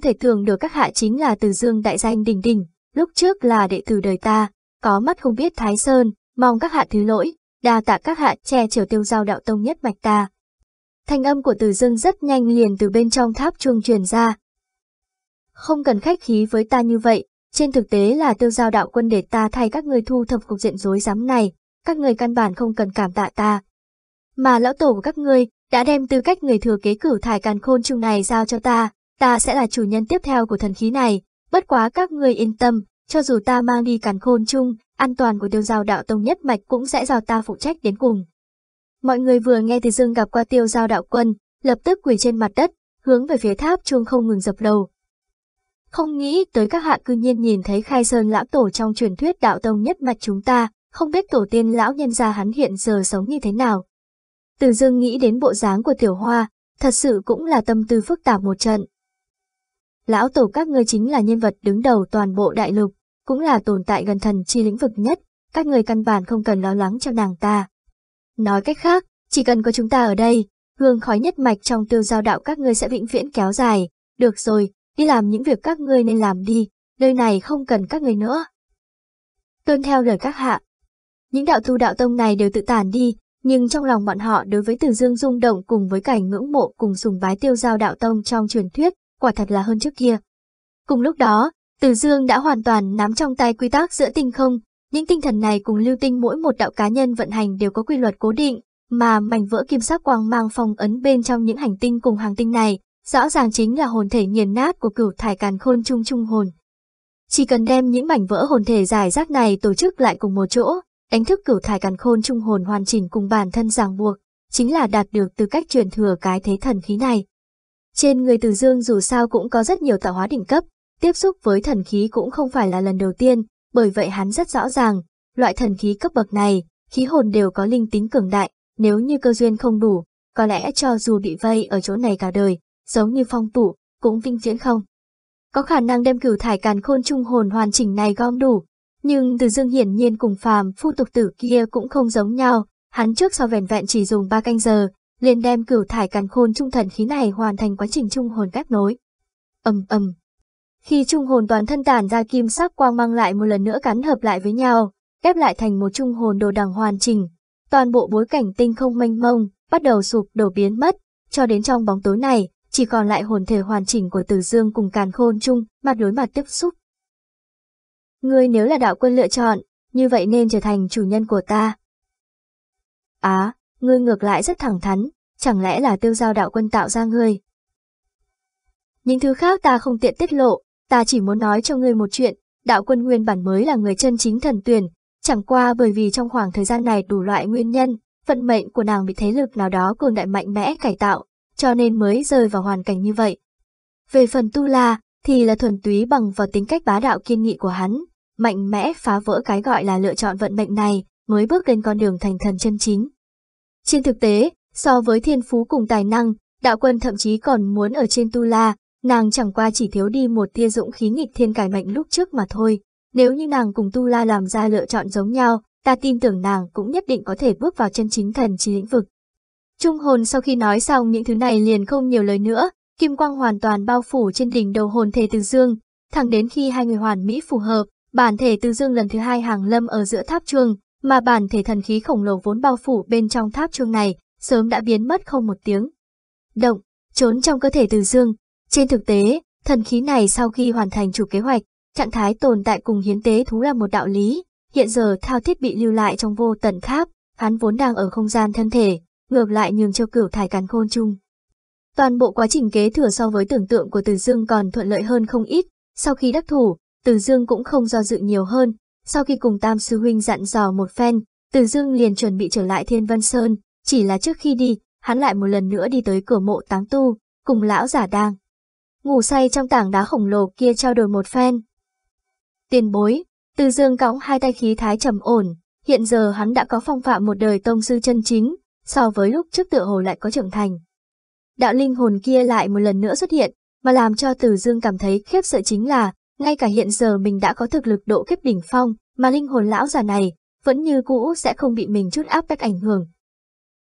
Không thể thường được các hạ chính là từ dương đại danh đình đình, lúc trước là đệ tử đời ta, có mắt không biết Thái Sơn, mong các hạ thứ lỗi, đa tạ các hạ che chở tiêu giao đạo tông nhất mạch ta. Thanh âm của từ dương rất nhanh liền từ bên trong tháp chuông truyền ra. Không cần khách khí với ta như vậy, trên thực tế là tiêu giao đạo quân để ta thay các người thu thập cục diện rối rắm này, các người căn bản không cần cảm tạ ta. Mà lão tổ của các ngươi đã đem tư cách người thừa kế cử thải càn khôn chung này giao cho ta, ta sẽ là chủ nhân tiếp theo của thần khí này, bất quá các ngươi yên tâm, cho dù ta mang đi càn khôn chung, an toàn của tiêu giao đạo tông nhất mạch cũng sẽ do ta phụ trách đến cùng. Mọi người vừa nghe từ dương gặp qua tiêu giao đạo quân, lập tức quỳ trên mặt đất, hướng về phía tháp chuông không ngừng dập đầu. Không nghĩ tới các hạ cư nhiên nhìn thấy khai sơn lão tổ trong truyền thuyết đạo tông nhất mạch chúng ta, không biết tổ tiên lão nhân gia hắn hiện giờ sống như thế nào. Từ dương nghĩ đến bộ dáng của tiểu hoa, thật sự cũng là tâm tư phức tạp một trận. Lão tổ các ngươi chính là nhân vật đứng đầu toàn bộ đại lục, cũng là tồn tại gần thần chi lĩnh vực nhất, các người căn bản không cần lo lắng cho nàng ta. Nói cách khác, chỉ cần có chúng ta ở đây, hương khói nhất mạch trong tiêu giao đạo các ngươi sẽ vĩnh viễn kéo dài. Được rồi, đi làm những việc các ngươi nên làm đi, nơi này không cần các ngươi nữa. Tuân theo lời các hạ. Những đạo tu đạo tông này đều tự tản đi, nhưng trong lòng bọn họ đối với Từ Dương rung động cùng với cảnh ngưỡng mộ cùng sùng bái tiêu giao đạo tông trong truyền thuyết, quả thật là hơn trước kia. Cùng lúc đó, Từ Dương đã hoàn toàn nắm trong tay quy tắc giữa tinh không, những tinh thần này cùng lưu tinh mỗi một đạo cá nhân vận hành đều có quy luật cố định, mà mảnh vỡ kim sắc quang mang phong ấn bên trong những hành tinh cùng hàng tinh này, rõ ràng chính là hồn thể nghiền nát của cửu thải càn khôn trung trung hồn. Chỉ cần đem những mảnh vỡ hồn thể giải rác này tổ chức lại cùng một chỗ, đánh thức cửu thải càn khôn trung hồn hoàn chỉnh cùng bản thân ràng buộc, chính là đạt được từ cách truyền thừa cái thế thần khí này. Trên người Từ Dương dù sao cũng có rất nhiều tạo hóa đỉnh cấp, tiếp xúc với thần khí cũng không phải là lần đầu tiên, bởi vậy hắn rất rõ ràng, loại thần khí cấp bậc này, khí hồn đều có linh tính cường đại, nếu như cơ duyên không đủ, có lẽ cho dù bị vây ở chỗ này cả đời, giống như phong tủ, cũng vinh viễn không. Có khả năng đem cửu thải càn khôn trung hồn hoàn chỉnh này gom đủ, nhưng từ dương hiển nhiên cùng phàm phu tục tử kia cũng không giống nhau, hắn trước sau vẻn vẹn chỉ dùng 3 canh giờ, liền đem cửu thải càn khôn trung thần khí này hoàn thành quá trình trung hồn ghép nối. ầm ầm. Khi trung hồn toàn thân tản ra kim sắc quang mang lại một lần nữa cắn hợp lại với nhau, ghép lại thành một trung hồn đồ đằng hoàn chỉnh, toàn bộ bối cảnh tinh không mênh mông, bắt đầu sụp đổ biến mất, cho đến trong bóng tối này, chỉ còn lại hồn thể hoàn chỉnh của Từ Dương cùng Càn Khôn chung, mặt đối mặt tiếp xúc. Ngươi nếu là đạo quân lựa chọn, như vậy nên trở thành chủ nhân của ta. Á, ngươi ngược lại rất thẳng thắn, chẳng lẽ là tiêu giao đạo quân tạo ra ngươi? Những thứ khác ta không tiện tiết lộ, ta chỉ muốn nói cho ngươi một chuyện, đạo quân nguyên bản mới là người chân chính thần tuyển, chẳng qua bởi vì trong khoảng thời gian này đủ loại nguyên nhân, vận mệnh của nàng bị thế lực nào đó cường đại mạnh mẽ cải tạo, cho nên mới rơi vào hoàn cảnh như vậy. Về phần Tu La, thì là thuần túy bằng vào tính cách bá đạo kiên nghị của hắn, mạnh mẽ phá vỡ cái gọi là lựa chọn vận mệnh này, mới bước lên con đường thành thần chân chính. Trên thực tế, so với thiên phú cùng tài năng, đạo quân thậm chí còn muốn ở trên Tu La, nàng chẳng qua chỉ thiếu đi một tia dũng khí nghịch thiên cải mệnh lúc trước mà thôi. Nếu như nàng cùng Tu La làm ra lựa chọn giống nhau, ta tin tưởng nàng cũng nhất định có thể bước vào chân chính thần chi lĩnh vực. Trung hồn sau khi nói xong những thứ này liền không nhiều lời nữa, kim quang hoàn toàn bao phủ trên đỉnh đầu hồn thể từ dương, thẳng đến khi hai người hoàn mỹ phù hợp, bản thể từ dương lần thứ hai hàng lâm ở giữa tháp chuông, mà bản thể thần khí khổng lồ vốn bao phủ bên trong tháp chuông này, sớm đã biến mất không một tiếng. Động, trốn trong cơ thể từ dương. Trên thực tế, thần khí này sau khi hoàn thành chủ kế hoạch, trạng thái tồn tại cùng hiến tế thú là một đạo lý, hiện giờ thao thiết bị lưu lại trong vô tận tháp, hắn vốn đang ở không gian thân thể, ngược lại nhường cho cửu thải càn khôn chung. Toàn bộ quá trình kế thừa so với tưởng tượng của Từ Dương còn thuận lợi hơn không ít, sau khi đắc thủ, Từ Dương cũng không do dự nhiều hơn, sau khi cùng Tam Sư Huynh dặn dò một phen, Từ Dương liền chuẩn bị trở lại Thiên Vân Sơn, chỉ là trước khi đi, hắn lại một lần nữa đi tới cửa mộ táng tu, cùng lão giả đang. Ngủ say trong tảng đá khổng lồ kia trao đổi một phen. Tiền bối, Từ Dương cõng hai tay khí thái trầm ổn, hiện giờ hắn đã có phong phạm một đời tông sư chân chính, so với lúc trước tựa hồ lại có trưởng thành. Đạo linh hồn kia lại một lần nữa xuất hiện, mà làm cho Từ Dương cảm thấy khiếp sợ chính là, ngay cả hiện giờ mình đã có thực lực độ kiếp đỉnh phong, mà linh hồn lão già này vẫn như cũ sẽ không bị mình chút áp bách ảnh hưởng.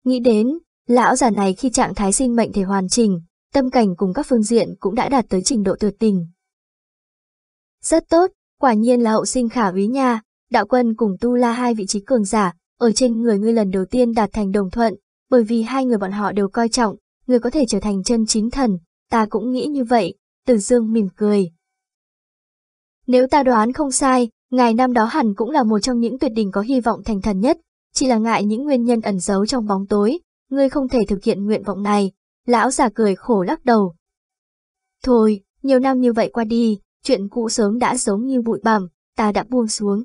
Nghĩ đến, lão già này khi trạng thái sinh mệnh thể hoàn chỉnh, tâm cảnh cùng các phương diện cũng đã đạt tới trình độ tuyệt tình. Rất tốt, quả nhiên là hậu sinh khả úy nha, đạo quân cùng tu la hai vị trí cường giả, ở trên người ngươi lần đầu tiên đạt thành đồng thuận, bởi vì hai người bọn họ đều coi trọng, người có thể trở thành chân chính thần, ta cũng nghĩ như vậy, Từ Dương mỉm cười. Nếu ta đoán không sai, ngài năm đó hẳn cũng là một trong những tuyệt đỉnh có hy vọng thành thần nhất, chỉ là ngại những nguyên nhân ẩn giấu trong bóng tối, ngươi không thể thực hiện nguyện vọng này. Lão già cười khổ lắc đầu. Thôi, nhiều năm như vậy qua đi, chuyện cũ sớm đã giống như bụi bặm, ta đã buông xuống.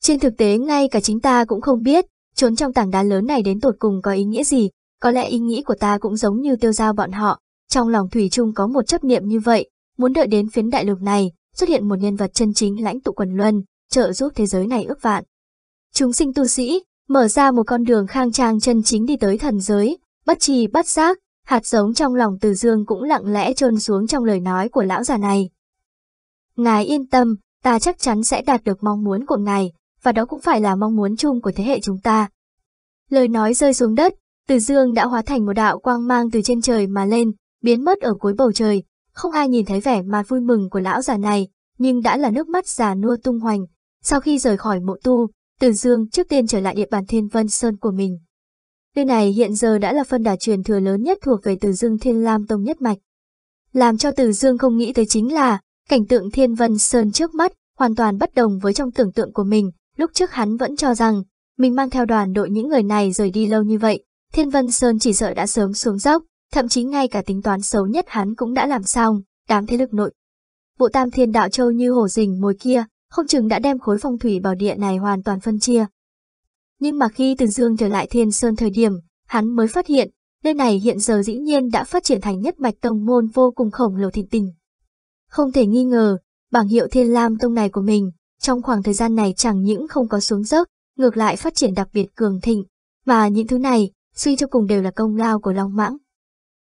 Trên thực tế ngay cả chính ta cũng không biết, trốn trong tảng đá lớn này đến tột cùng có ý nghĩa gì, có lẽ ý nghĩ của ta cũng giống như tiêu giao bọn họ, trong lòng Thủy chung có một chấp niệm như vậy, muốn đợi đến phiến đại lục này, xuất hiện một nhân vật chân chính lãnh tụ quần luân, trợ giúp thế giới này ước vạn. Chúng sinh tu sĩ, mở ra một con đường khang trang chân chính đi tới thần giới, bất trì bất giác, hạt giống trong lòng từ dương cũng lặng lẽ trôn xuống trong lời nói của lão già này. Ngài yên tâm, ta chắc chắn sẽ đạt được mong muốn của ngài, và đó cũng phải là mong muốn chung của thế hệ chúng ta. Lời nói rơi xuống đất, từ dương đã hóa thành một đạo quang mang từ trên trời mà lên, biến mất ở cuối bầu trời. Không ai nhìn thấy vẻ mặt vui mừng của lão già này, nhưng đã là nước mắt già nua tung hoành. Sau khi rời khỏi mộ tu, từ dương trước tiên trở lại địa bàn Thiên Vân Sơn của mình. Nơi này hiện giờ đã là phân đà truyền thừa lớn nhất thuộc về Từ Dương Thiên Lam Tông nhất mạch. Làm cho Từ Dương không nghĩ tới chính là, cảnh tượng Thiên Vân Sơn trước mắt, hoàn toàn bất đồng với trong tưởng tượng của mình, lúc trước hắn vẫn cho rằng, mình mang theo đoàn đội những người này rời đi lâu như vậy, Thiên Vân Sơn chỉ sợ đã sớm xuống dốc, thậm chí ngay cả tính toán xấu nhất hắn cũng đã làm xong, đám thế lực nội. Bộ tam thiên đạo châu như hổ rình mồi kia, không chừng đã đem khối phong thủy bảo địa này hoàn toàn phân chia. Nhưng mà khi Từ Dương trở lại Thiên Sơn thời điểm, hắn mới phát hiện, nơi này hiện giờ dĩ nhiên đã phát triển thành nhất mạch tông môn vô cùng khổng lồ thịnh tình. Không thể nghi ngờ, bảng hiệu Thiên Lam Tông này của mình, trong khoảng thời gian này chẳng những không có xuống dốc, ngược lại phát triển đặc biệt cường thịnh, mà những thứ này, suy cho cùng đều là công lao của Long Mãng.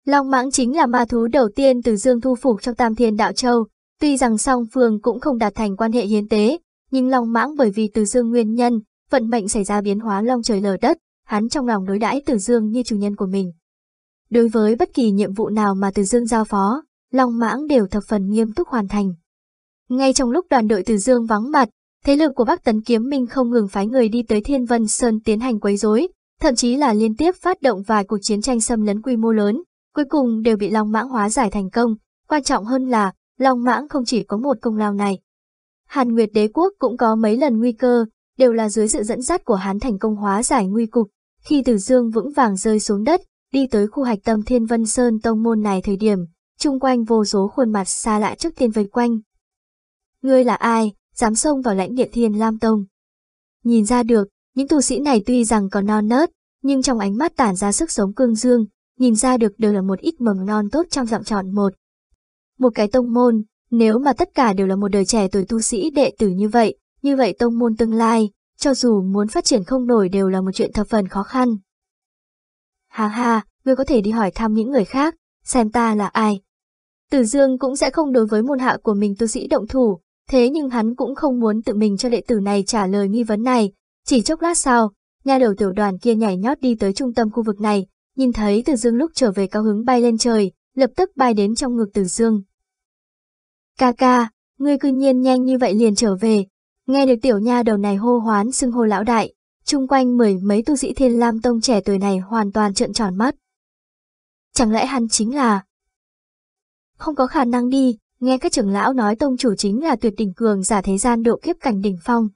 Long Mãng chính là ma thú đầu tiên từ Dương thu phục trong Tam Thiên Đạo Châu, tuy rằng song phương cũng không đạt thành quan hệ hiến tế, nhưng Long Mãng bởi vì từ Dương nguyên nhân, vận mệnh xảy ra biến hóa long trời lở đất, hắn trong lòng đối đãi Từ Dương như chủ nhân của mình. Đối với bất kỳ nhiệm vụ nào mà Từ Dương giao phó, Long Mãng đều thập phần nghiêm túc hoàn thành. Ngay trong lúc đoàn đội Từ Dương vắng mặt, thế lực của Bắc Tấn Kiếm Minh không ngừng phái người đi tới Thiên Vân Sơn tiến hành quấy rối, thậm chí là liên tiếp phát động vài cuộc chiến tranh xâm lấn quy mô lớn, cuối cùng đều bị Long Mãng hóa giải thành công. Quan trọng hơn là, Long Mãng không chỉ có một công lao này. Hàn Nguyệt Đế Quốc cũng có mấy lần nguy cơ, đều là dưới sự dẫn dắt của hắn thành công hóa giải nguy cục. Khi Tử Dương vững vàng rơi xuống đất, đi tới khu hạch tâm Thiên Vân Sơn tông môn này thời điểm, chung quanh vô số khuôn mặt xa lạ trước tiên vây quanh. Ngươi là ai, dám xông vào lãnh địa Thiên Lam Tông? Nhìn ra được, những tu sĩ này tuy rằng còn non nớt, nhưng trong ánh mắt tản ra sức sống cương dương, nhìn ra được đều là một ít mầm non tốt trong dạng tròn một. Một cái tông môn, nếu mà tất cả đều là một đời trẻ tuổi tu sĩ đệ tử như vậy, như vậy tông môn tương lai, cho dù muốn phát triển không nổi đều là một chuyện thập phần khó khăn. Hà hà, ngươi có thể đi hỏi thăm những người khác, xem ta là ai. Tử Dương cũng sẽ không đối với môn hạ của mình tu sĩ động thủ, thế nhưng hắn cũng không muốn tự mình cho đệ tử này trả lời nghi vấn này. Chỉ chốc lát sau, nhà đầu tiểu đoàn kia nhảy nhót đi tới trung tâm khu vực này, nhìn thấy từ Dương lúc trở về cao hứng bay lên trời, lập tức bay đến trong ngực từ Dương. Ca ca, ngươi cư nhiên nhanh như vậy liền trở về, Nghe được tiểu nha đầu này hô hoán xưng hô lão đại, chung quanh mười mấy tu sĩ thiên lam tông trẻ tuổi này hoàn toàn trợn tròn mắt. Chẳng lẽ hắn chính là... Không có khả năng đi, nghe các trưởng lão nói tông chủ chính là tuyệt đỉnh cường giả thế gian độ kiếp cảnh đỉnh phong.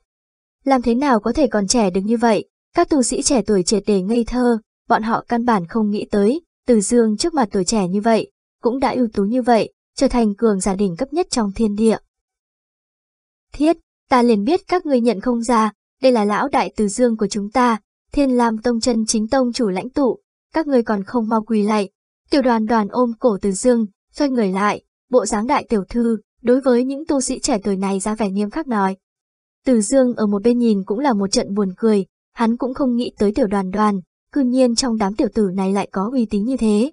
Làm thế nào có thể còn trẻ được như vậy, các tu sĩ trẻ tuổi triệt để ngây thơ, bọn họ căn bản không nghĩ tới, từ dương trước mặt tuổi trẻ như vậy, cũng đã ưu tú như vậy, trở thành cường giả đỉnh cấp nhất trong thiên địa. Thiết, ta liền biết các ngươi nhận không ra, đây là lão đại từ dương của chúng ta, thiên lam tông chân chính tông chủ lãnh tụ, các ngươi còn không mau quỳ lại. Tiểu đoàn đoàn ôm cổ từ dương, xoay người lại, bộ dáng đại tiểu thư, đối với những tu sĩ trẻ tuổi này ra vẻ nghiêm khắc nói. Từ dương ở một bên nhìn cũng là một trận buồn cười, hắn cũng không nghĩ tới tiểu đoàn đoàn, cư nhiên trong đám tiểu tử này lại có uy tín như thế.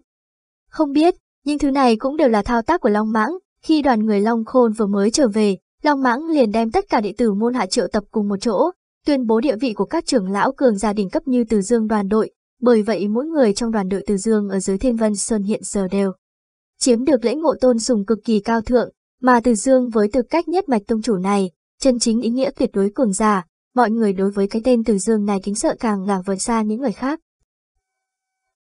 Không biết, nhưng thứ này cũng đều là thao tác của Long Mãng, khi đoàn người Long Khôn vừa mới trở về, Long Mãng liền đem tất cả đệ tử môn hạ triệu tập cùng một chỗ, tuyên bố địa vị của các trưởng lão cường gia đình cấp như Từ Dương đoàn đội, bởi vậy mỗi người trong đoàn đội Từ Dương ở dưới Thiên Vân Sơn hiện giờ đều chiếm được lễ ngộ tôn sùng cực kỳ cao thượng, mà Từ Dương với tư cách nhất mạch tông chủ này, chân chính ý nghĩa tuyệt đối cường giả, mọi người đối với cái tên Từ Dương này kính sợ càng là vượt xa những người khác.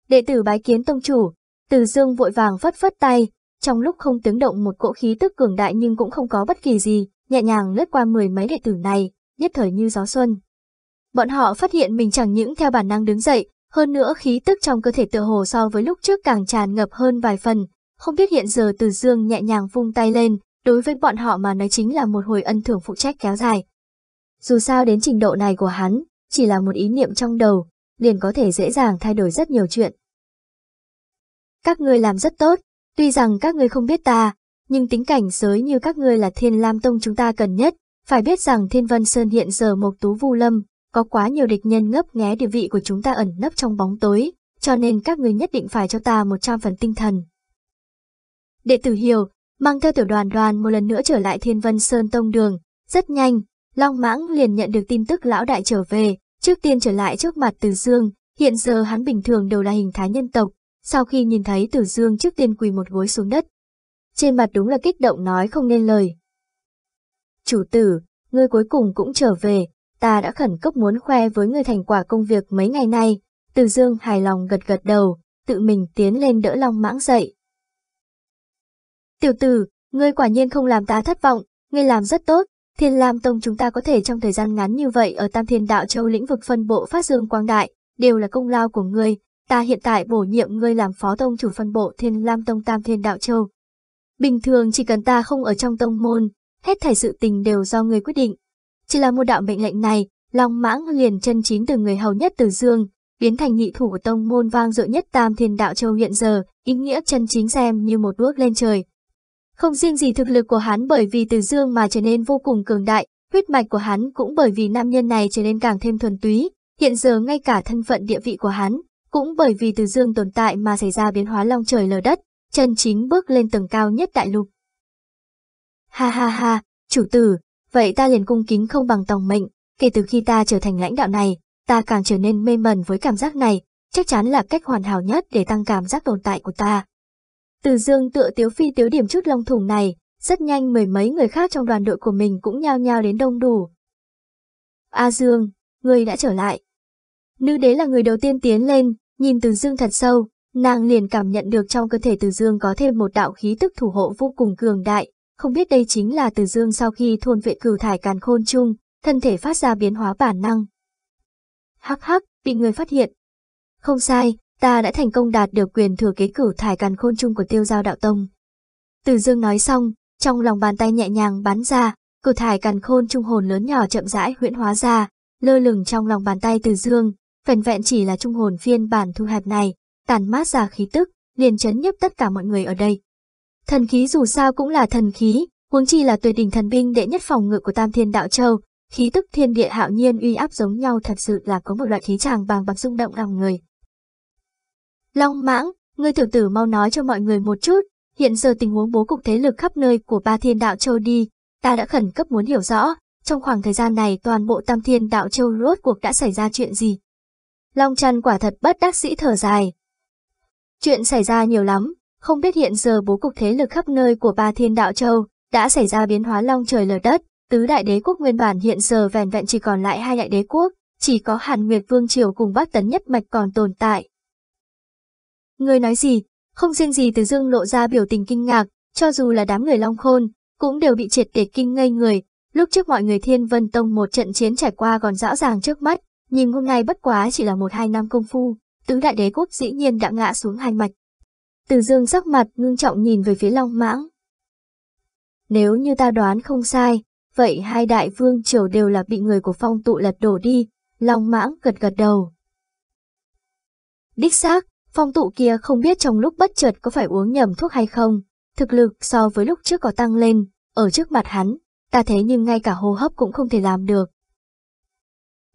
Đệ tử bái kiến tông chủ, Từ Dương vội vàng phất phất tay, trong lúc không tiếng động một cỗ khí tức cường đại nhưng cũng không có bất kỳ gì, nhẹ nhàng lướt qua mười mấy đệ tử này, nhất thời như gió xuân. Bọn họ phát hiện mình chẳng những theo bản năng đứng dậy, hơn nữa khí tức trong cơ thể tựa hồ so với lúc trước càng tràn ngập hơn vài phần, không biết hiện giờ Từ Dương nhẹ nhàng vung tay lên, đối với bọn họ mà nói chính là một hồi ân thưởng phụ trách kéo dài. Dù sao đến trình độ này của hắn, chỉ là một ý niệm trong đầu, liền có thể dễ dàng thay đổi rất nhiều chuyện. Các ngươi làm rất tốt, tuy rằng các ngươi không biết ta, nhưng tính cảnh giới như các ngươi là Thiên Lam Tông chúng ta cần nhất, phải biết rằng Thiên Vân Sơn hiện giờ Mộc Tú Vu Lâm, có quá nhiều địch nhân ngấp nghé địa vị của chúng ta ẩn nấp trong bóng tối, cho nên các ngươi nhất định phải cho ta một trăm phần tinh thần. Đệ tử Hiểu, mang theo tiểu đoàn đoàn một lần nữa trở lại Thiên Vân Sơn Tông Đường, rất nhanh, Long Mãng liền nhận được tin tức lão đại trở về, trước tiên trở lại trước mặt Từ Dương, hiện giờ hắn bình thường đều là hình thái nhân tộc, sau khi nhìn thấy Từ Dương trước tiên quỳ một gối xuống đất. Trên mặt đúng là kích động nói không nên lời. Chủ tử, ngươi cuối cùng cũng trở về, ta đã khẩn cấp muốn khoe với ngươi thành quả công việc mấy ngày nay. Từ Dương hài lòng gật gật đầu, tự mình tiến lên đỡ Long Mãng dậy. Tiểu tử, ngươi quả nhiên không làm ta thất vọng, ngươi làm rất tốt, Thiên Lam Tông chúng ta có thể trong thời gian ngắn như vậy ở Tam Thiên Đạo Châu lĩnh vực phân bộ phát dương quang đại, đều là công lao của ngươi, ta hiện tại bổ nhiệm ngươi làm phó tông chủ phân bộ Thiên Lam Tông Tam Thiên Đạo Châu. Bình thường chỉ cần ta không ở trong tông môn, hết thảy sự tình đều do ngươi quyết định. Chỉ là một đạo mệnh lệnh này, Long Mãng liền chân chính từ người hầu nhất từ Dương, biến thành nhị thủ của tông môn vang dội nhất Tam Thiên Đạo Châu hiện giờ, ý nghĩa chân chính xem như một bước lên trời, không riêng gì thực lực của hắn bởi vì từ dương mà trở nên vô cùng cường đại, huyết mạch của hắn cũng bởi vì nam nhân này trở nên càng thêm thuần túy, hiện giờ ngay cả thân phận địa vị của hắn, cũng bởi vì từ dương tồn tại mà xảy ra biến hóa long trời lở đất, chân chính bước lên tầng cao nhất đại lục. Ha ha ha, chủ tử, vậy ta liền cung kính không bằng tòng mệnh, kể từ khi ta trở thành lãnh đạo này, ta càng trở nên mê mẩn với cảm giác này, chắc chắn là cách hoàn hảo nhất để tăng cảm giác tồn tại của ta. Từ dương tựa tiếu phi tiếu điểm chút long thủng này, rất nhanh mười mấy người khác trong đoàn đội của mình cũng nhao nhao đến đông đủ. A Dương, người đã trở lại. Nữ đế là người đầu tiên tiến lên, nhìn Từ Dương thật sâu, nàng liền cảm nhận được trong cơ thể Từ Dương có thêm một đạo khí tức thủ hộ vô cùng cường đại, không biết đây chính là Từ Dương sau khi thôn vệ cửu thải càn khôn chung, thân thể phát ra biến hóa bản năng. Hắc hắc, bị người phát hiện. Không sai, ta đã thành công đạt được quyền thừa kế cửu thải càn khôn chung của tiêu giao đạo tông. Từ dương nói xong, trong lòng bàn tay nhẹ nhàng bắn ra, cửu thải càn khôn trung hồn lớn nhỏ chậm rãi huyễn hóa ra, lơ lửng trong lòng bàn tay từ dương, vẹn vẹn chỉ là trung hồn phiên bản thu hẹp này, tàn mát ra khí tức, liền chấn nhấp tất cả mọi người ở đây. Thần khí dù sao cũng là thần khí, huống chi là tuyệt đỉnh thần binh đệ nhất phòng ngự của Tam Thiên Đạo Châu, khí tức thiên địa hạo nhiên uy áp giống nhau thật sự là có một loại khí tràng bàng bạc rung động lòng người. Long mãng, ngươi tiểu tử mau nói cho mọi người một chút, hiện giờ tình huống bố cục thế lực khắp nơi của ba thiên đạo châu đi, ta đã khẩn cấp muốn hiểu rõ, trong khoảng thời gian này toàn bộ tam thiên đạo châu rốt cuộc đã xảy ra chuyện gì. Long chăn quả thật bất đắc sĩ thở dài. Chuyện xảy ra nhiều lắm, không biết hiện giờ bố cục thế lực khắp nơi của ba thiên đạo châu đã xảy ra biến hóa long trời lở đất, tứ đại đế quốc nguyên bản hiện giờ vẻn vẹn chỉ còn lại hai đại đế quốc, chỉ có Hàn Nguyệt Vương Triều cùng Bắc Tấn Nhất Mạch còn tồn tại. Người nói gì? Không riêng gì từ dương lộ ra biểu tình kinh ngạc, cho dù là đám người Long Khôn, cũng đều bị triệt để kinh ngây người. Lúc trước mọi người Thiên Vân Tông một trận chiến trải qua còn rõ ràng trước mắt, nhưng hôm nay bất quá chỉ là một hai năm công phu, tứ đại đế quốc dĩ nhiên đã ngã xuống hai mạch. Từ dương sắc mặt ngưng trọng nhìn về phía Long Mãng. Nếu như ta đoán không sai, vậy hai đại vương triều đều là bị người của phong tụ lật đổ đi, Long Mãng gật gật đầu. Đích xác, Phong tụ kia không biết trong lúc bất chợt có phải uống nhầm thuốc hay không, thực lực so với lúc trước có tăng lên, ở trước mặt hắn, ta thế nhưng ngay cả hô hấp cũng không thể làm được.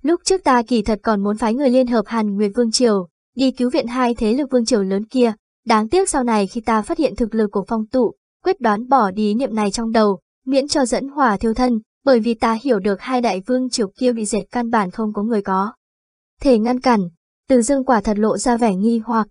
Lúc trước ta kỳ thật còn muốn phái người liên hợp Hàn Nguyệt Vương Triều, đi cứu viện hai thế lực Vương Triều lớn kia, đáng tiếc sau này khi ta phát hiện thực lực của phong tụ, quyết đoán bỏ đi niệm này trong đầu, miễn cho dẫn hỏa thiêu thân, bởi vì ta hiểu được hai đại vương triều kia bị dệt căn bản không có người có. Thể ngăn cản, từ dương quả thật lộ ra vẻ nghi hoặc.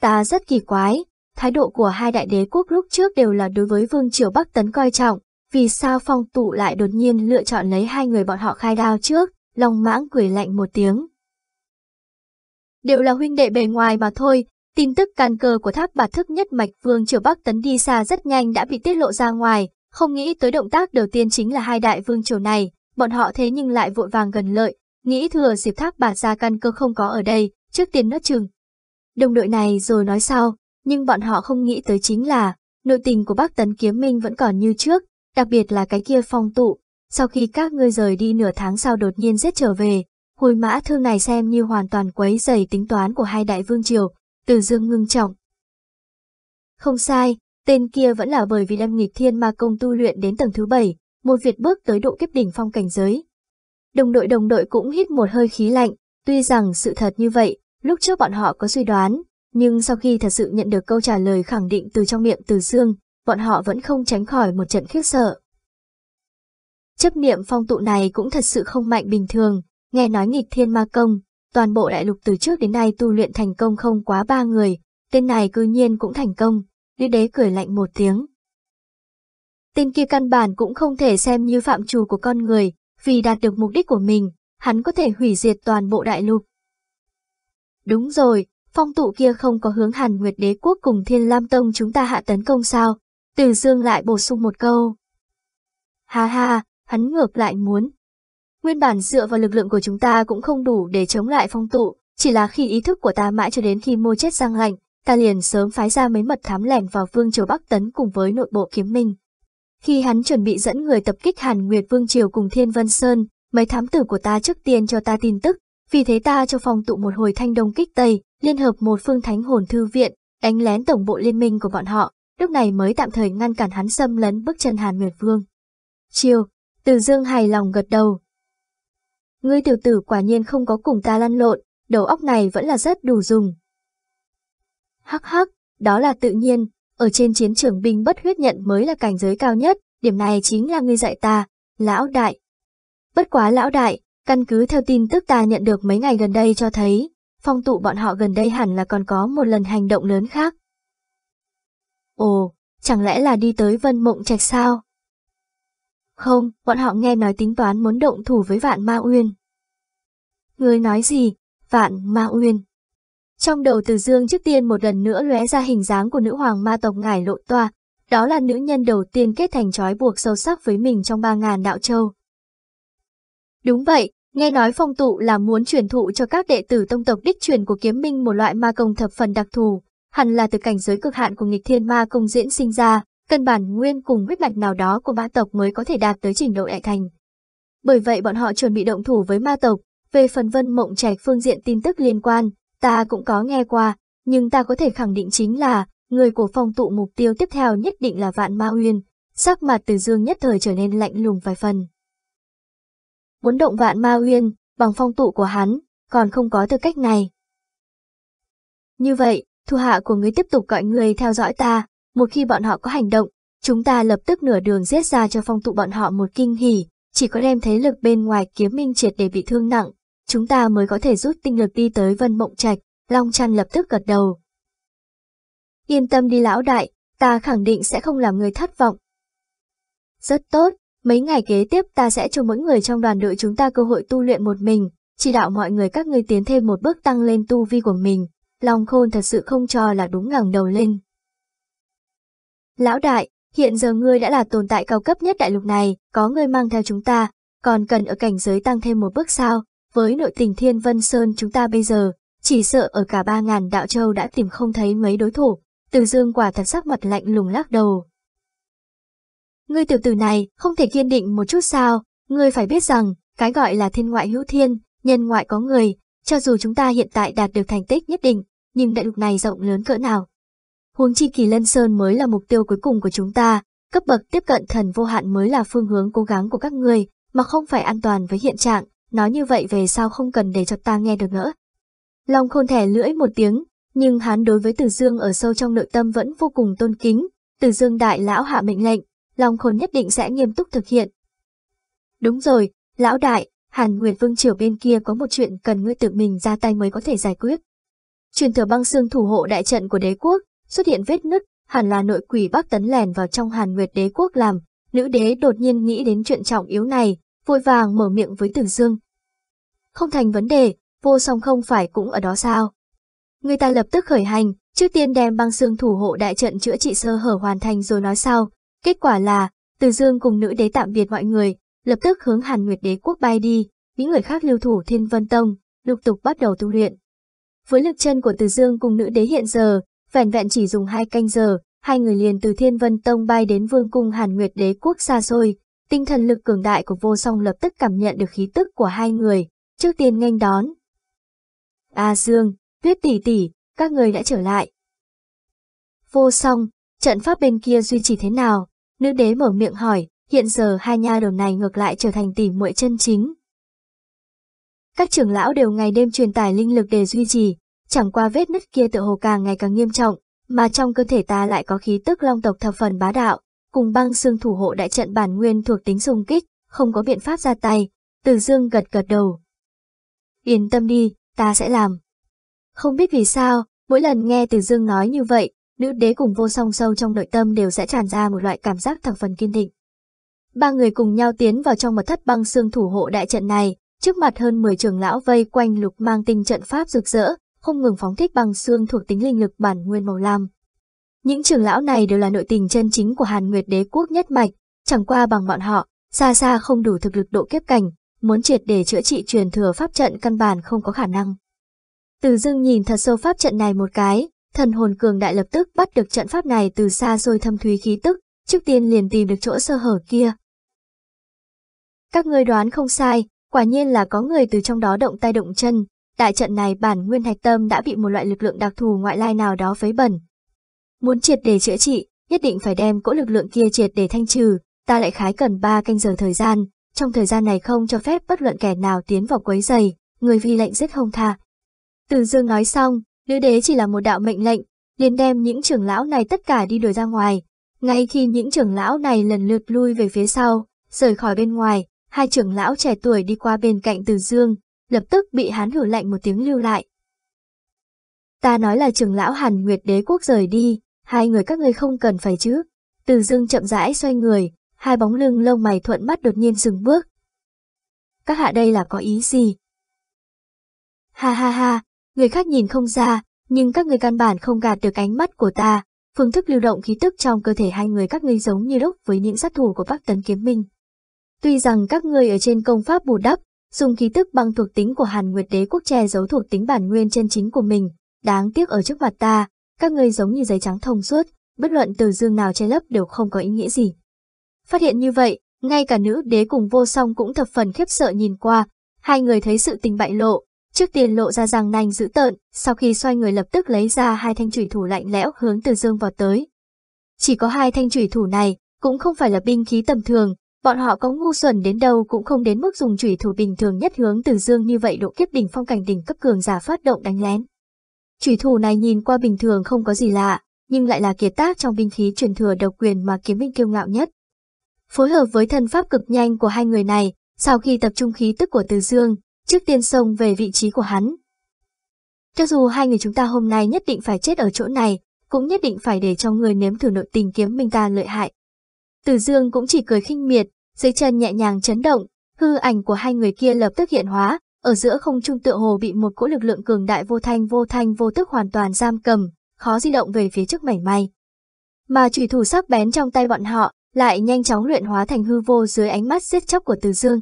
Ta rất kỳ quái, thái độ của hai đại đế quốc lúc trước đều là đối với vương triều Bắc Tấn coi trọng, vì sao phong tụ lại đột nhiên lựa chọn lấy hai người bọn họ khai đao trước, lòng mãng cười lạnh một tiếng. Đều là huynh đệ bề ngoài mà thôi, tin tức can cơ của tháp bạt thức nhất mạch vương triều Bắc Tấn đi xa rất nhanh đã bị tiết lộ ra ngoài, không nghĩ tới động tác đầu tiên chính là hai đại vương triều này, bọn họ thế nhưng lại vội vàng gần lợi, nghĩ thừa dịp tháp bạt ra căn cơ không có ở đây, trước tiên nó chừng. Đồng đội này rồi nói sau, nhưng bọn họ không nghĩ tới chính là, nội tình của Bắc Tấn Kiếm Minh vẫn còn như trước, đặc biệt là cái kia phong tụ. Sau khi các ngươi rời đi nửa tháng sau đột nhiên giết trở về, hồi mã thương này xem như hoàn toàn quấy dày tính toán của hai đại vương triều, từ dương ngưng trọng. Không sai, tên kia vẫn là bởi vì lâm nghịch thiên ma công tu luyện đến tầng thứ bảy, một việt bước tới độ kiếp đỉnh phong cảnh giới. Đồng đội đồng đội cũng hít một hơi khí lạnh, tuy rằng sự thật như vậy, lúc trước bọn họ có suy đoán, nhưng sau khi thật sự nhận được câu trả lời khẳng định từ trong miệng từ dương, bọn họ vẫn không tránh khỏi một trận khiếp sợ. Chấp niệm phong tụ này cũng thật sự không mạnh bình thường, nghe nói nghịch thiên ma công, toàn bộ đại lục từ trước đến nay tu luyện thành công không quá ba người, tên này cư nhiên cũng thành công, Lý đế cười lạnh một tiếng. Tên kia căn bản cũng không thể xem như phạm trù của con người, vì đạt được mục đích của mình, hắn có thể hủy diệt toàn bộ đại lục. Đúng rồi, phong tụ kia không có hướng hàn nguyệt đế quốc cùng thiên lam tông chúng ta hạ tấn công sao, từ dương lại bổ sung một câu. Ha ha, hắn ngược lại muốn. Nguyên bản dựa vào lực lượng của chúng ta cũng không đủ để chống lại phong tụ, chỉ là khi ý thức của ta mãi cho đến khi môi chết răng lạnh, ta liền sớm phái ra mấy mật thám lẻn vào vương triều Bắc Tấn cùng với nội bộ kiếm minh. Khi hắn chuẩn bị dẫn người tập kích Hàn Nguyệt Vương Triều cùng Thiên Vân Sơn, mấy thám tử của ta trước tiên cho ta tin tức, vì thế ta cho phòng tụ một hồi thanh đông kích Tây, liên hợp một phương thánh hồn thư viện, đánh lén tổng bộ liên minh của bọn họ, lúc này mới tạm thời ngăn cản hắn xâm lấn bước chân Hàn Nguyệt Vương. Chiều, Từ Dương hài lòng gật đầu. Ngươi tiểu tử quả nhiên không có cùng ta lăn lộn, đầu óc này vẫn là rất đủ dùng. Hắc hắc, đó là tự nhiên, ở trên chiến trường binh bất huyết nhận mới là cảnh giới cao nhất, điểm này chính là ngươi dạy ta, lão đại. Bất quá lão đại, căn cứ theo tin tức ta nhận được mấy ngày gần đây cho thấy, phong tụ bọn họ gần đây hẳn là còn có một lần hành động lớn khác. Ồ, chẳng lẽ là đi tới Vân Mộng Trạch sao? Không, bọn họ nghe nói tính toán muốn động thủ với Vạn Ma Uyên. Ngươi nói gì? Vạn Ma Uyên. Trong đầu Từ Dương trước tiên một lần nữa lóe ra hình dáng của nữ hoàng ma tộc ngải lộ toa, đó là nữ nhân đầu tiên kết thành trói buộc sâu sắc với mình trong ba ngàn đạo châu. Đúng vậy, nghe nói phong tụ là muốn truyền thụ cho các đệ tử tông tộc đích truyền của kiếm minh một loại ma công thập phần đặc thù, hẳn là từ cảnh giới cực hạn của nghịch thiên ma công diễn sinh ra, cân bản nguyên cùng huyết mạch nào đó của ma tộc mới có thể đạt tới trình độ đại thành. Bởi vậy bọn họ chuẩn bị động thủ với ma tộc, về phần vân mộng trạch phương diện tin tức liên quan, ta cũng có nghe qua, nhưng ta có thể khẳng định chính là, người của phong tụ mục tiêu tiếp theo nhất định là vạn ma uyên, sắc mặt từ dương nhất thời trở nên lạnh lùng vài phần. Muốn động vạn ma uyên, bằng phong tụ của hắn, còn không có tư cách này. Như vậy, thu hạ của người tiếp tục gọi người theo dõi ta, một khi bọn họ có hành động, chúng ta lập tức nửa đường giết ra cho phong tụ bọn họ một kinh hỉ, chỉ có đem thế lực bên ngoài kiếm minh triệt để bị thương nặng, chúng ta mới có thể rút tinh lực đi tới Vân Mộng Trạch, Long Trăn lập tức gật đầu. Yên tâm đi lão đại, ta khẳng định sẽ không làm người thất vọng. Rất tốt, mấy ngày kế tiếp ta sẽ cho mỗi người trong đoàn đội chúng ta cơ hội tu luyện một mình, chỉ đạo mọi người các ngươi tiến thêm một bước tăng lên tu vi của mình. Long Khôn thật sự không cho là đúng ngẩng đầu lên. Lão đại, hiện giờ ngươi đã là tồn tại cao cấp nhất đại lục này, có ngươi mang theo chúng ta, còn cần ở cảnh giới tăng thêm một bước sao? Với nội tình Thiên Vân Sơn chúng ta bây giờ, chỉ sợ ở cả ba ngàn đạo châu đã tìm không thấy mấy đối thủ. Từ dương quả thật sắc mặt lạnh lùng lắc đầu. Ngươi tiểu tử này không thể kiên định một chút sao, ngươi phải biết rằng, cái gọi là thiên ngoại hữu thiên, nhân ngoại có người, cho dù chúng ta hiện tại đạt được thành tích nhất định, nhưng đại lục này rộng lớn cỡ nào. Huống chi kỳ lân sơn mới là mục tiêu cuối cùng của chúng ta, cấp bậc tiếp cận thần vô hạn mới là phương hướng cố gắng của các người mà không phải an toàn với hiện trạng, nói như vậy về sao không cần để cho ta nghe được nữa. Long khôn thẻ lưỡi một tiếng, nhưng hắn đối với Từ Dương ở sâu trong nội tâm vẫn vô cùng tôn kính, Từ Dương đại lão hạ mệnh lệnh, Long khôn nhất định sẽ nghiêm túc thực hiện. Đúng rồi, lão đại, Hàn Nguyệt Vương Triều bên kia có một chuyện cần ngươi tự mình ra tay mới có thể giải quyết. Truyền thừa băng xương thủ hộ đại trận của đế quốc, xuất hiện vết nứt, hẳn là nội quỷ Bắc Tấn lèn vào trong Hàn Nguyệt đế quốc làm. Nữ đế đột nhiên nghĩ đến chuyện trọng yếu này, vội vàng mở miệng với Tử Dương. Không thành vấn đề, vô song không phải cũng ở đó sao? Người ta lập tức khởi hành, trước tiên đem băng xương thủ hộ đại trận chữa trị sơ hở hoàn thành rồi nói sau. Kết quả là, Từ Dương cùng nữ đế tạm biệt mọi người, lập tức hướng Hàn Nguyệt đế quốc bay đi, những người khác lưu thủ Thiên Vân Tông, lục tục bắt đầu tu luyện. Với lực chân của Từ Dương cùng nữ đế hiện giờ, vẻn vẹn chỉ dùng hai canh giờ, hai người liền từ Thiên Vân Tông bay đến Vương cung Hàn Nguyệt đế quốc xa xôi, tinh thần lực cường đại của vô song lập tức cảm nhận được khí tức của hai người, trước tiên nghênh đón. A Dương, Tuyết tỷ tỷ, các người đã trở lại. Vô song, trận pháp bên kia duy trì thế nào? Nữ đế mở miệng hỏi, hiện giờ hai nha đầu này ngược lại trở thành tỷ muội chân chính. Các trưởng lão đều ngày đêm truyền tải linh lực để duy trì, chẳng qua vết nứt kia tự hồ càng ngày càng nghiêm trọng, mà trong cơ thể ta lại có khí tức long tộc thập phần bá đạo, cùng băng xương thủ hộ đại trận bản nguyên thuộc tính xung kích, không có biện pháp ra tay, từ dương gật gật đầu. Yên tâm đi, ta sẽ làm. Không biết vì sao, mỗi lần nghe từ dương nói như vậy, nữ đế cùng vô song sâu trong nội tâm đều sẽ tràn ra một loại cảm giác thập phần kiên định. Ba người cùng nhau tiến vào trong mật thất băng xương thủ hộ đại trận này, trước mặt hơn 10 trưởng lão vây quanh lục mang tinh trận pháp rực rỡ, không ngừng phóng thích băng xương thuộc tính linh lực bản nguyên màu lam. Những trưởng lão này đều là nội tình chân chính của Hàn Nguyệt đế quốc nhất mạch, chẳng qua bằng bọn họ, xa xa không đủ thực lực độ kiếp cảnh, muốn triệt để chữa trị truyền thừa pháp trận căn bản không có khả năng. Từ dưng nhìn thật sâu pháp trận này một cái, thần hồn cường đại lập tức bắt được trận pháp này từ xa rồi thâm thúy khí tức, trước tiên liền tìm được chỗ sơ hở kia. Các ngươi đoán không sai, quả nhiên là có người từ trong đó động tay động chân, đại trận này bản nguyên hạch tâm đã bị một loại lực lượng đặc thù ngoại lai nào đó phấy bẩn. Muốn triệt để chữa trị, nhất định phải đem cỗ lực lượng kia triệt để thanh trừ, ta lại khái cần 3 canh giờ thời gian, trong thời gian này không cho phép bất luận kẻ nào tiến vào quấy giày, người vi lệnh giết không tha. Từ dương nói xong, nữ đế chỉ là một đạo mệnh lệnh, liền đem những trưởng lão này tất cả đi đuổi ra ngoài. Ngay khi những trưởng lão này lần lượt lui về phía sau, rời khỏi bên ngoài, hai trưởng lão trẻ tuổi đi qua bên cạnh Từ Dương, lập tức bị hắn hử lạnh một tiếng lưu lại. Ta nói là trưởng lão Hàn Nguyệt đế quốc rời đi, hai người các ngươi không cần phải chứ. Từ Dương chậm rãi xoay người, hai bóng lưng lông mày thuận mắt đột nhiên dừng bước. Các hạ đây là có ý gì? Ha ha ha, người khác nhìn không ra, nhưng các người căn bản không gạt được ánh mắt của ta. Phương thức lưu động khí tức trong cơ thể hai người các ngươi giống như lúc với những sát thủ của Bắc Tấn Kiếm Minh. Tuy rằng các ngươi ở trên công pháp bù đắp, dùng khí tức bằng thuộc tính của Hàn Nguyệt Đế quốc che giấu thuộc tính bản nguyên chân chính của mình, đáng tiếc ở trước mặt ta, các ngươi giống như giấy trắng thông suốt, bất luận từ dương nào che lấp đều không có ý nghĩa gì. Phát hiện như vậy, ngay cả nữ đế cùng vô song cũng thập phần khiếp sợ nhìn qua, hai người thấy sự tình bại lộ, trước tiên lộ ra rằng nanh dữ tợn, sau khi xoay người lập tức lấy ra hai thanh chủy thủ lạnh lẽo hướng từ dương vào tới. Chỉ có hai thanh chủy thủ này, cũng không phải là binh khí tầm thường, bọn họ có ngu xuẩn đến đâu cũng không đến mức dùng chủy thủ bình thường nhất hướng từ dương như vậy độ kiếp đỉnh phong cảnh đỉnh cấp cường giả phát động đánh lén. Chủy thủ này nhìn qua bình thường không có gì lạ, nhưng lại là kiệt tác trong binh khí truyền thừa độc quyền mà kiếm binh kiêu ngạo nhất. Phối hợp với thân pháp cực nhanh của hai người này, sau khi tập trung khí tức của Từ Dương, trước tiên xông về vị trí của hắn. Cho dù hai người chúng ta hôm nay nhất định phải chết ở chỗ này, cũng nhất định phải để cho người nếm thử nội tình kiếm minh ta lợi hại. Từ Dương cũng chỉ cười khinh miệt, dưới chân nhẹ nhàng chấn động, hư ảnh của hai người kia lập tức hiện hóa, ở giữa không trung tựa hồ bị một cỗ lực lượng cường đại vô thanh vô thanh vô tức hoàn toàn giam cầm, khó di động về phía trước mảy may. Mà chủy thủ sắc bén trong tay bọn họ lại nhanh chóng luyện hóa thành hư vô dưới ánh mắt giết chóc của Từ Dương.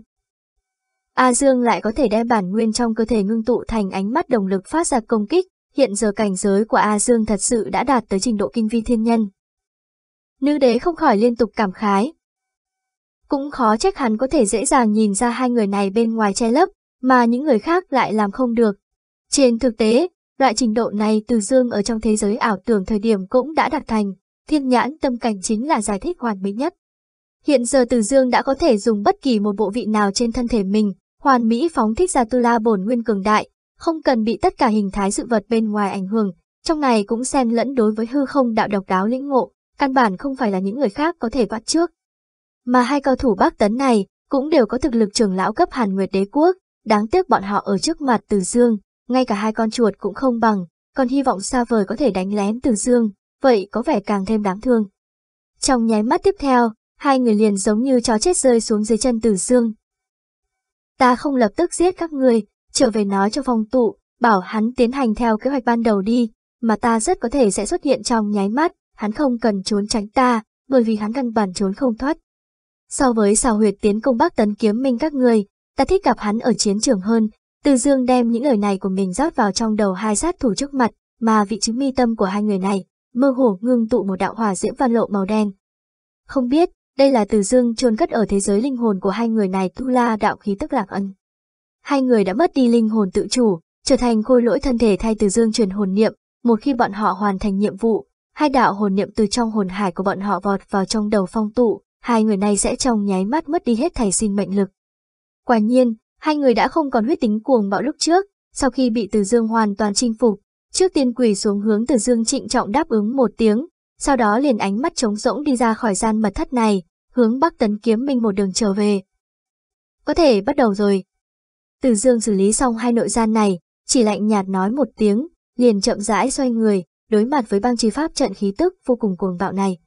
A Dương lại có thể đem bản nguyên trong cơ thể ngưng tụ thành ánh mắt đồng lực phát ra công kích, hiện giờ cảnh giới của A Dương thật sự đã đạt tới trình độ kinh vi thiên nhân. Nữ đế không khỏi liên tục cảm khái. Cũng khó trách hắn có thể dễ dàng nhìn ra hai người này bên ngoài che lấp, mà những người khác lại làm không được. Trên thực tế, loại trình độ này từ dương ở trong thế giới ảo tưởng thời điểm cũng đã đạt thành, thiên nhãn tâm cảnh chính là giải thích hoàn mỹ nhất. Hiện giờ từ dương đã có thể dùng bất kỳ một bộ vị nào trên thân thể mình, hoàn mỹ phóng thích ra tu la bổn nguyên cường đại, không cần bị tất cả hình thái sự vật bên ngoài ảnh hưởng, trong này cũng xen lẫn đối với hư không đạo độc đáo lĩnh ngộ, căn bản không phải là những người khác có thể bắt trước. Mà hai cao thủ Bắc Tấn này cũng đều có thực lực trưởng lão cấp Hàn Nguyệt Đế Quốc, đáng tiếc bọn họ ở trước mặt Từ Dương, ngay cả hai con chuột cũng không bằng, còn hy vọng xa vời có thể đánh lén Từ Dương, vậy có vẻ càng thêm đáng thương. Trong nháy mắt tiếp theo, hai người liền giống như chó chết rơi xuống dưới chân Từ Dương. Ta không lập tức giết các người, trở về nói cho phong tụ, bảo hắn tiến hành theo kế hoạch ban đầu đi, mà ta rất có thể sẽ xuất hiện trong nháy mắt, hắn không cần trốn tránh ta, bởi vì hắn căn bản trốn không thoát. So với xào huyệt tiến công Bắc Tấn kiếm minh các người, ta thích gặp hắn ở chiến trường hơn. Từ Dương đem những lời này của mình rót vào trong đầu hai sát thủ trước mặt, mà vị trí mi tâm của hai người này, mơ hồ ngưng tụ một đạo hỏa diễm văn lộ màu đen. Không biết, đây là Từ Dương chôn cất ở thế giới linh hồn của hai người này tu la đạo khí tức lạc ân. Hai người đã mất đi linh hồn tự chủ, trở thành khôi lỗi thân thể thay Từ Dương truyền hồn niệm, một khi bọn họ hoàn thành nhiệm vụ, hai đạo hồn niệm từ trong hồn hải của bọn họ vọt vào trong đầu phong tụ, hai người này sẽ trong nháy mắt mất đi hết thảy sinh mệnh lực. Quả nhiên, hai người đã không còn huyết tính cuồng bạo lúc trước, sau khi bị Từ Dương hoàn toàn chinh phục, trước tiên quỳ xuống hướng Từ Dương trịnh trọng đáp ứng một tiếng, sau đó liền ánh mắt trống rỗng đi ra khỏi gian mật thất này, hướng Bắc Tấn Kiếm Minh một đường trở về. Có thể bắt đầu rồi. Từ Dương xử lý xong hai nội gian này, chỉ lạnh nhạt nói một tiếng, liền chậm rãi xoay người, đối mặt với băng chi pháp trận khí tức vô cùng cuồng bạo này.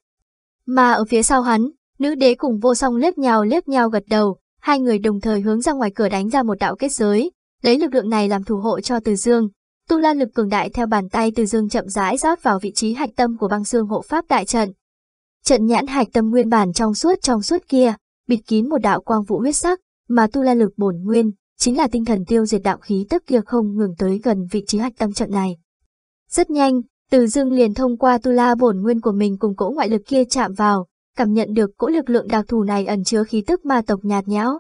Mà ở phía sau hắn, nữ đế cùng vô song lếp nhau lếp nhau gật đầu, hai người đồng thời hướng ra ngoài cửa đánh ra một đạo kết giới, lấy lực lượng này làm thủ hộ cho Từ Dương. Tu la lực cường đại theo bàn tay Từ Dương chậm rãi rót vào vị trí hạch tâm của băng xương hộ pháp đại trận. Trận nhãn hạch tâm nguyên bản trong suốt trong suốt kia, bịt kín một đạo quang vũ huyết sắc, mà tu la lực bổn nguyên, chính là tinh thần tiêu diệt đạo khí tức kia không ngừng tới gần vị trí hạch tâm trận này. Rất nhanh, Từ Dương liền thông qua tu la bổn nguyên của mình cùng cỗ ngoại lực kia chạm vào, cảm nhận được cỗ lực lượng đặc thù này ẩn chứa khí tức ma tộc nhạt nhẽo.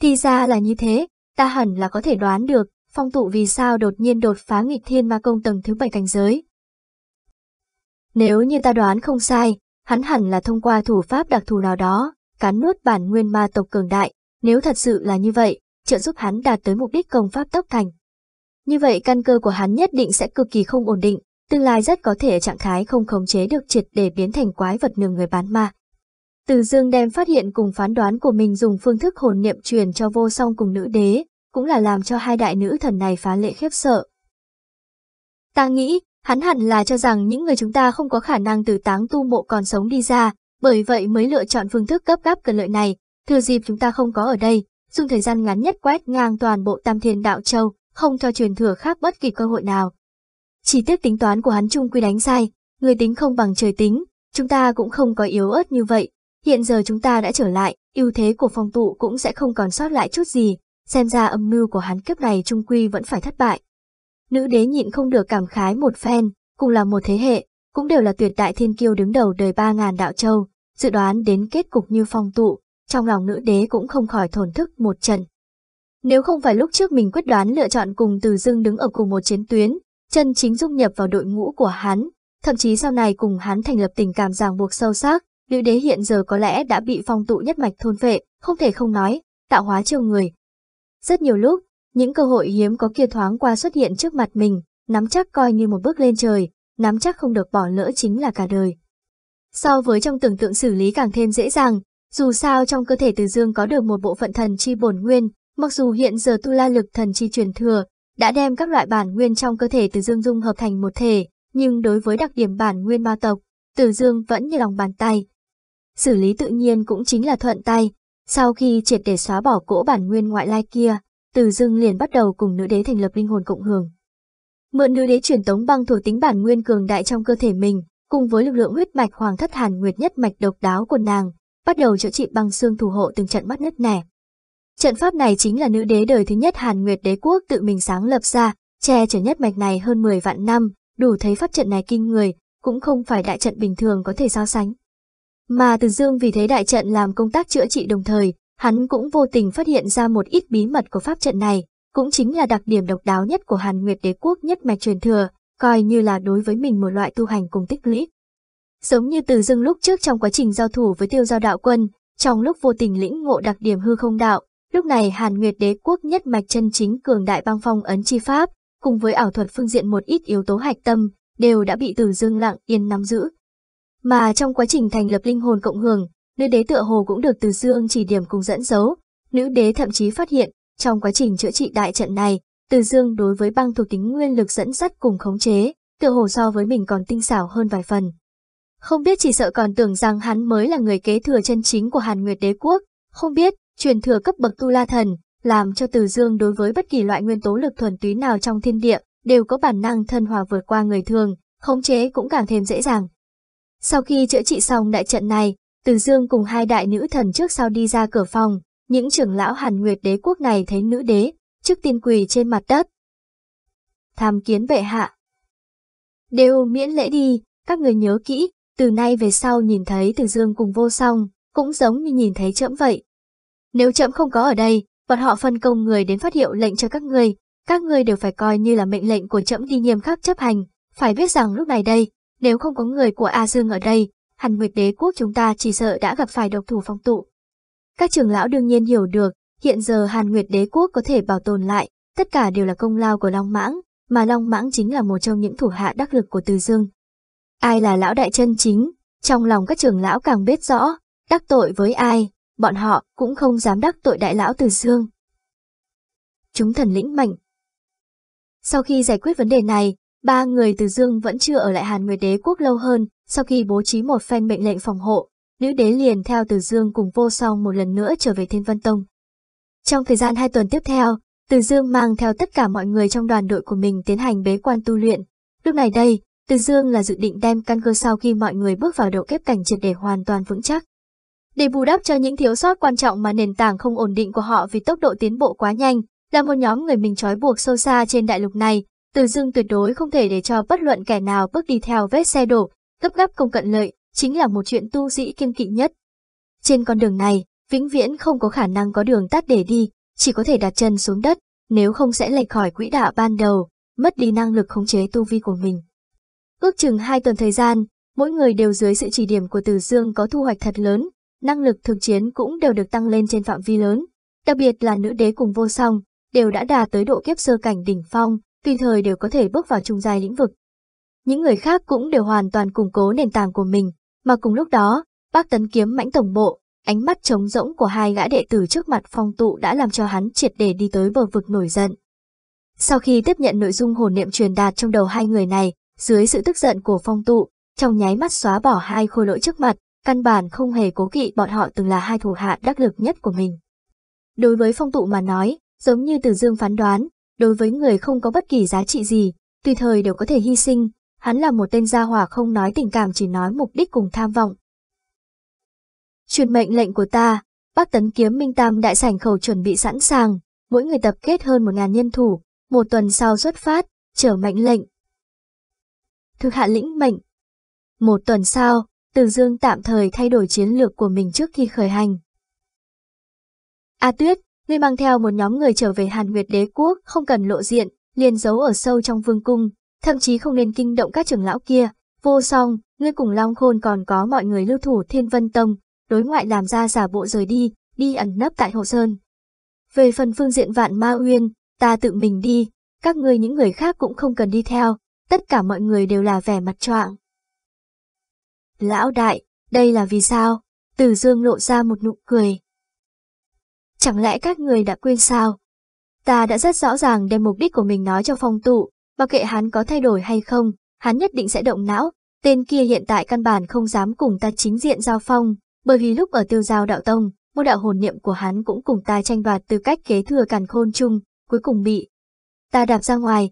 Thì ra là như thế, ta hẳn là có thể đoán được, phong tụ vì sao đột nhiên đột phá nghịch thiên ma công tầng thứ bảy cảnh giới. Nếu như ta đoán không sai, hắn hẳn là thông qua thủ pháp đặc thù nào đó, cắn nuốt bản nguyên ma tộc cường đại, nếu thật sự là như vậy, trợ giúp hắn đạt tới mục đích công pháp tốc thành. Như vậy căn cơ của hắn nhất định sẽ cực kỳ không ổn định, tương lai rất có thể trạng thái không khống chế được triệt để biến thành quái vật nương người bán ma. Từ dương đem phát hiện cùng phán đoán của mình dùng phương thức hồn niệm truyền cho vô song cùng nữ đế, cũng là làm cho hai đại nữ thần này phá lệ khiếp sợ. Ta nghĩ, hắn hẳn là cho rằng những người chúng ta không có khả năng từ táng tu mộ còn sống đi ra, bởi vậy mới lựa chọn phương thức cấp gáp cần lợi này, thừa dịp chúng ta không có ở đây, dùng thời gian ngắn nhất quét ngang toàn bộ tam thiên đạo châu, không cho truyền thừa khác bất kỳ cơ hội nào. Chỉ tiếc tính toán của hắn chung quy đánh sai, người tính không bằng trời tính, chúng ta cũng không có yếu ớt như vậy. Hiện giờ chúng ta đã trở lại, ưu thế của phong tụ cũng sẽ không còn sót lại chút gì, xem ra âm mưu của hắn kiếp này trung quy vẫn phải thất bại. Nữ đế nhịn không được cảm khái một phen, cùng là một thế hệ, cũng đều là tuyệt đại thiên kiêu đứng đầu đời ba ngàn đạo châu, dự đoán đến kết cục như phong tụ, trong lòng nữ đế cũng không khỏi thổn thức một trận. Nếu không phải lúc trước mình quyết đoán lựa chọn cùng Từ Dương đứng ở cùng một chiến tuyến, chân chính dung nhập vào đội ngũ của hắn, thậm chí sau này cùng hắn thành lập tình cảm ràng buộc sâu sắc, nữ đế hiện giờ có lẽ đã bị phong tụ nhất mạch thôn vệ không thể không nói, tạo hóa chiêu người. Rất nhiều lúc, những cơ hội hiếm có kia thoáng qua xuất hiện trước mặt mình, nắm chắc coi như một bước lên trời, nắm chắc không được bỏ lỡ chính là cả đời. So với trong tưởng tượng xử lý càng thêm dễ dàng, dù sao trong cơ thể Từ Dương có được một bộ phận thần chi bổn nguyên, mặc dù hiện giờ tu la lực thần chi truyền thừa, đã đem các loại bản nguyên trong cơ thể Từ Dương dung hợp thành một thể, nhưng đối với đặc điểm bản nguyên ma tộc, Từ Dương vẫn như lòng bàn tay. Xử lý tự nhiên cũng chính là thuận tay, sau khi triệt để xóa bỏ cỗ bản nguyên ngoại lai kia, Từ Dương liền bắt đầu cùng nữ đế thành lập linh hồn cộng hưởng. Mượn nữ đế truyền tống băng thuộc tính bản nguyên cường đại trong cơ thể mình, cùng với lực lượng huyết mạch hoàng thất hàn nguyệt nhất mạch độc đáo của nàng, bắt đầu chữa trị băng xương thủ hộ từng trận mắt nứt nẻ. Trận pháp này chính là nữ đế đời thứ nhất Hàn Nguyệt đế quốc tự mình sáng lập ra, che chở nhất mạch này hơn 10 vạn năm, đủ thấy pháp trận này kinh người, cũng không phải đại trận bình thường có thể so sánh. Mà Từ Dương vì thế đại trận làm công tác chữa trị đồng thời, hắn cũng vô tình phát hiện ra một ít bí mật của pháp trận này, cũng chính là đặc điểm độc đáo nhất của Hàn Nguyệt đế quốc nhất mạch truyền thừa, coi như là đối với mình một loại tu hành cùng tích lũy. Giống như Từ Dương lúc trước trong quá trình giao thủ với tiêu giao đạo quân, trong lúc vô tình lĩnh ngộ đặc điểm hư không đạo, lúc này Hàn Nguyệt đế quốc nhất mạch chân chính cường đại băng phong ấn chi pháp, cùng với ảo thuật phương diện một ít yếu tố hạch tâm, đều đã bị Từ Dương lặng yên nắm giữ. Mà trong quá trình thành lập linh hồn cộng hưởng, nữ đế tựa hồ cũng được Từ Dương chỉ điểm cùng dẫn dấu, nữ đế thậm chí phát hiện, trong quá trình chữa trị đại trận này, Từ Dương đối với băng thuộc tính nguyên lực dẫn dắt cùng khống chế, tựa hồ so với mình còn tinh xảo hơn vài phần. Không biết chỉ sợ còn tưởng rằng hắn mới là người kế thừa chân chính của Hàn Nguyệt Đế Quốc, không biết, truyền thừa cấp bậc Tu La Thần, làm cho Từ Dương đối với bất kỳ loại nguyên tố lực thuần túy nào trong thiên địa, đều có bản năng thân hòa vượt qua người thường, khống chế cũng càng thêm dễ dàng. Sau khi chữa trị xong đại trận này, Từ Dương cùng hai đại nữ thần trước sau đi ra cửa phòng, những trưởng lão Hàn Nguyệt Đế Quốc này thấy nữ đế, trước tiên quỳ trên mặt đất. Tham kiến bệ hạ. Đều miễn lễ đi, các người nhớ kỹ, từ nay về sau nhìn thấy Từ Dương cùng vô song, cũng giống như nhìn thấy trẫm vậy. Nếu trẫm không có ở đây, bọn họ phân công người đến phát hiệu lệnh cho các người, các người đều phải coi như là mệnh lệnh của trẫm đi nghiêm khắc chấp hành, phải biết rằng lúc này đây, nếu không có người của A Dương ở đây, Hàn Nguyệt Đế quốc chúng ta chỉ sợ đã gặp phải độc thủ phong tụ. Các trưởng lão đương nhiên hiểu được, hiện giờ Hàn Nguyệt Đế quốc có thể bảo tồn lại, tất cả đều là công lao của Long Mãng, mà Long Mãng chính là một trong những thủ hạ đắc lực của Từ Dương. Ai là lão đại chân chính, trong lòng các trưởng lão càng biết rõ, đắc tội với ai, bọn họ cũng không dám đắc tội đại lão Từ Dương. Chúng thần lĩnh mệnh. Sau khi giải quyết vấn đề này, ba người Từ Dương vẫn chưa ở lại Hàn Nguyệt Đế quốc lâu hơn, sau khi bố trí một phen mệnh lệnh phòng hộ, nữ đế liền theo Từ Dương cùng vô song một lần nữa trở về Thiên Vân Tông. Trong thời gian hai tuần tiếp theo, Từ Dương mang theo tất cả mọi người trong đoàn đội của mình tiến hành bế quan tu luyện. Lúc này đây, Từ Dương là dự định đem căn cơ sau khi mọi người bước vào độ kép cảnh triệt để hoàn toàn vững chắc. Để bù đắp cho những thiếu sót quan trọng mà nền tảng không ổn định của họ vì tốc độ tiến bộ quá nhanh, là một nhóm người mình trói buộc sâu xa trên đại lục này, từ Dương tuyệt đối không thể để cho bất luận kẻ nào bước đi theo vết xe đổ, gấp gáp công cận lợi, chính là một chuyện tu sĩ kiêm kỵ nhất. Trên con đường này, vĩnh viễn không có khả năng có đường tắt để đi, chỉ có thể đặt chân xuống đất, nếu không sẽ lệch khỏi quỹ đạo ban đầu, mất đi năng lực khống chế tu vi của mình. Ước chừng hai tuần thời gian, mỗi người đều dưới sự chỉ điểm của Từ Dương có thu hoạch thật lớn, năng lực thực chiến cũng đều được tăng lên trên phạm vi lớn, đặc biệt là nữ đế cùng vô song, đều đã đạt tới độ kiếp sơ cảnh đỉnh phong, tùy thời đều có thể bước vào trung giai lĩnh vực. Những người khác cũng đều hoàn toàn củng cố nền tảng của mình, mà cùng lúc đó, bác tấn kiếm mãnh tổng bộ, ánh mắt trống rỗng của hai gã đệ tử trước mặt phong tụ đã làm cho hắn triệt để đi tới bờ vực nổi giận. Sau khi tiếp nhận nội dung hồn niệm truyền đạt trong đầu hai người này, dưới sự tức giận của phong tụ, trong nháy mắt xóa bỏ hai khôi lỗi trước mặt, căn bản không hề cố kỵ bọn họ từng là hai thủ hạ đắc lực nhất của mình. Đối với phong tụ mà nói, giống như từ dương phán đoán, đối với người không có bất kỳ giá trị gì, tùy thời đều có thể hy sinh, hắn là một tên gia hỏa không nói tình cảm chỉ nói mục đích cùng tham vọng. Truyền mệnh lệnh của ta, Bắc Tấn Kiếm Minh Tam đại sảnh khẩu chuẩn bị sẵn sàng, mỗi người tập kết hơn một ngàn nhân thủ, một tuần sau xuất phát, chờ mệnh lệnh. Thực hạ lĩnh mệnh. Một tuần sau, Từ Dương tạm thời thay đổi chiến lược của mình trước khi khởi hành. A Tuyết, ngươi mang theo một nhóm người trở về Hàn Nguyệt Đế Quốc, không cần lộ diện, liền giấu ở sâu trong vương cung, thậm chí không nên kinh động các trưởng lão kia. Vô song, ngươi cùng Long Khôn còn có mọi người lưu thủ Thiên Vân Tông, đối ngoại làm ra giả bộ rời đi, đi ẩn nấp tại Hồ Sơn. Về phần phương diện vạn ma uyên, ta tự mình đi, các ngươi những người khác cũng không cần đi theo, tất cả mọi người đều là vẻ mặt choạng. Lão đại, đây là vì sao? Tử dương lộ ra một nụ cười. Chẳng lẽ các người đã quên sao? Ta đã rất rõ ràng đem mục đích của mình nói cho phong tụ, mặc kệ hắn có thay đổi hay không, hắn nhất định sẽ động não, tên kia hiện tại căn bản không dám cùng ta chính diện giao phong, bởi vì lúc ở tiêu giao đạo tông, một đạo hồn niệm của hắn cũng cùng ta tranh đoạt tư cách kế thừa càn khôn chung, cuối cùng bị ta đạp ra ngoài,